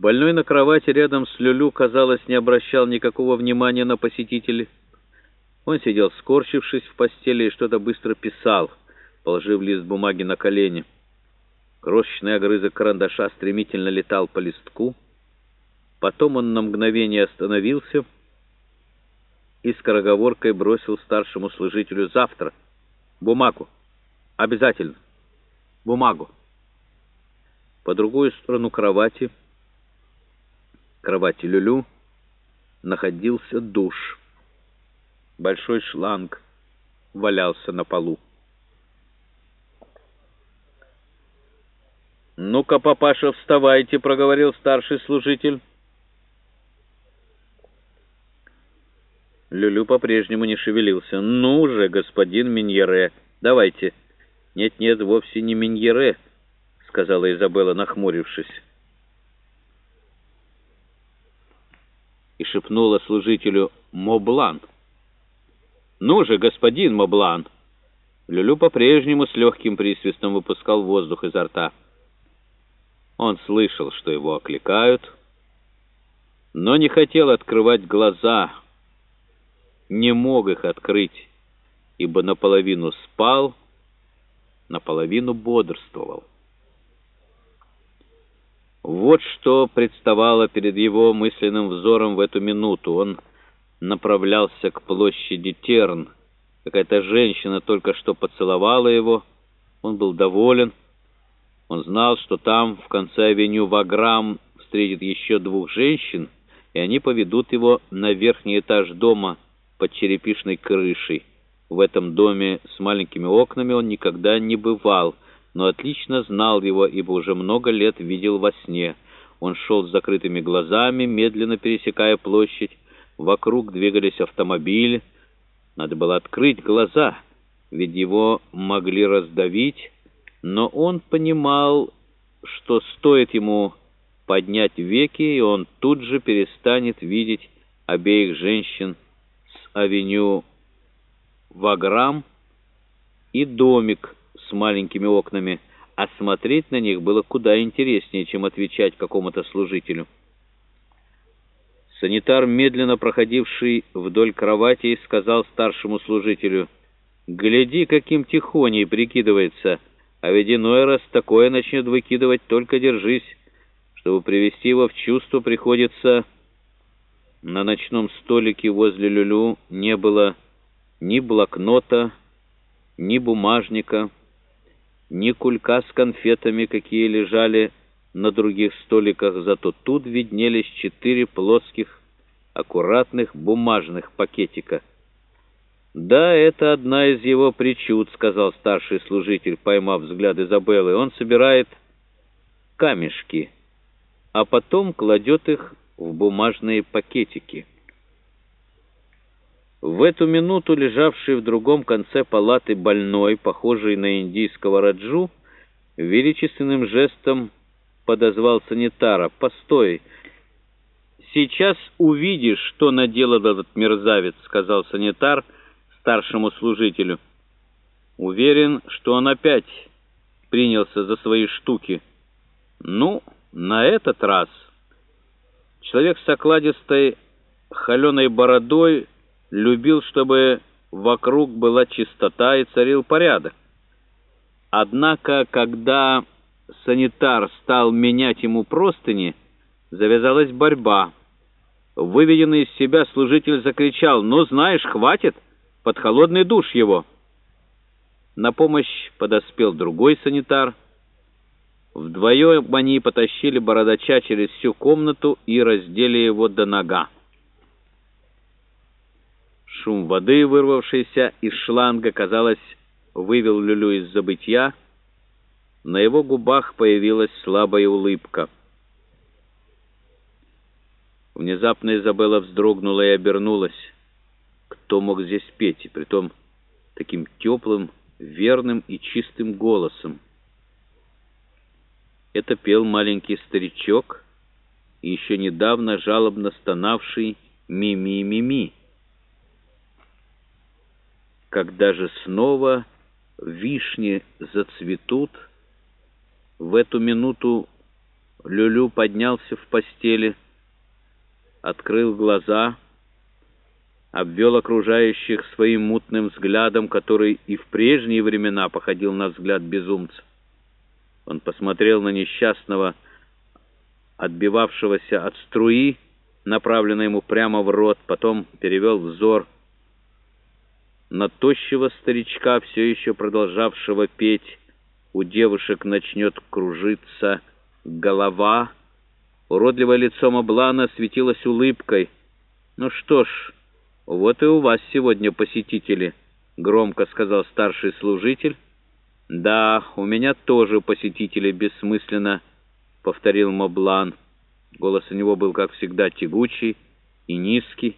Больной на кровати рядом с Люлю, казалось, не обращал никакого внимания на посетителей. Он сидел скорчившись в постели и что-то быстро писал, положив лист бумаги на колени. Крошечный огрызок карандаша стремительно летал по листку. Потом он на мгновение остановился и скороговоркой бросил старшему служителю «Завтра! Бумагу! Обязательно! Бумагу!» По другую сторону кровати, кровати Люлю, находился душ. Большой шланг валялся на полу. «Ну-ка, папаша, вставайте», — проговорил старший служитель. Люлю по-прежнему не шевелился. «Ну же, господин Миньере, давайте». «Нет-нет, вовсе не Миньере», — сказала Изабелла, нахмурившись. И шепнула служителю «Моблан». «Ну же, господин Моблан!» Люлю по-прежнему с легким присвистом выпускал воздух изо рта. Он слышал, что его окликают, но не хотел открывать глаза, не мог их открыть, ибо наполовину спал, наполовину бодрствовал. Вот что представало перед его мысленным взором в эту минуту. Он направлялся к площади Терн. Какая-то женщина только что поцеловала его. Он был доволен. Он знал, что там, в конце авеню Ваграм, встретит еще двух женщин, и они поведут его на верхний этаж дома под черепичной крышей. В этом доме с маленькими окнами он никогда не бывал, но отлично знал его, ибо уже много лет видел во сне. Он шел с закрытыми глазами, медленно пересекая площадь, Вокруг двигались автомобили. Надо было открыть глаза, ведь его могли раздавить. Но он понимал, что стоит ему поднять веки, и он тут же перестанет видеть обеих женщин с авеню Ваграм и домик с маленькими окнами, а смотреть на них было куда интереснее, чем отвечать какому-то служителю. Санитар, медленно проходивший вдоль кровати, сказал старшему служителю, «Гляди, каким тихоней прикидывается, а ведь иной раз такое начнет выкидывать, только держись. Чтобы привести его в чувство, приходится...» На ночном столике возле Люлю не было ни блокнота, ни бумажника, ни кулька с конфетами, какие лежали на других столиках, зато тут виднелись четыре плоских, аккуратных бумажных пакетика. «Да, это одна из его причуд», — сказал старший служитель, поймав взгляд Изабеллы. «Он собирает камешки, а потом кладет их в бумажные пакетики». В эту минуту лежавший в другом конце палаты больной, похожий на индийского раджу, величественным жестом подозвал санитара. «Постой! Сейчас увидишь, что наделал этот мерзавец», — сказал санитар старшему служителю. «Уверен, что он опять принялся за свои штуки. Ну, на этот раз...» Человек с окладистой холеной бородой любил, чтобы вокруг была чистота и царил порядок. Однако, когда санитар стал менять ему простыни, завязалась борьба. Выведенный из себя служитель закричал «Ну, знаешь, хватит! Под холодный душ его!» На помощь подоспел другой санитар. Вдвоем они потащили бородача через всю комнату и раздели его до нога. Шум воды, вырвавшийся из шланга, казалось, вывел Люлю из забытья, на его губах появилась слабая улыбка. Внезапно Изабелла вздрогнула и обернулась. Кто мог здесь петь, и притом таким теплым, верным и чистым голосом? Это пел маленький старичок, еще недавно жалобно стонавший «Ми-ми-ми-ми». Когда же снова вишни зацветут — в эту минуту Люлю поднялся в постели, открыл глаза, обвел окружающих своим мутным взглядом, который и в прежние времена походил на взгляд безумца. Он посмотрел на несчастного, отбивавшегося от струи, направленной ему прямо в рот, потом перевел взор на тощего старичка, все еще продолжавшего петь. У девушек начнет кружиться голова. Уродливое лицо Маблана светилось улыбкой. «Ну что ж, вот и у вас сегодня посетители», — громко сказал старший служитель. «Да, у меня тоже посетители бессмысленно», — повторил Моблан. Голос у него был, как всегда, тягучий и низкий.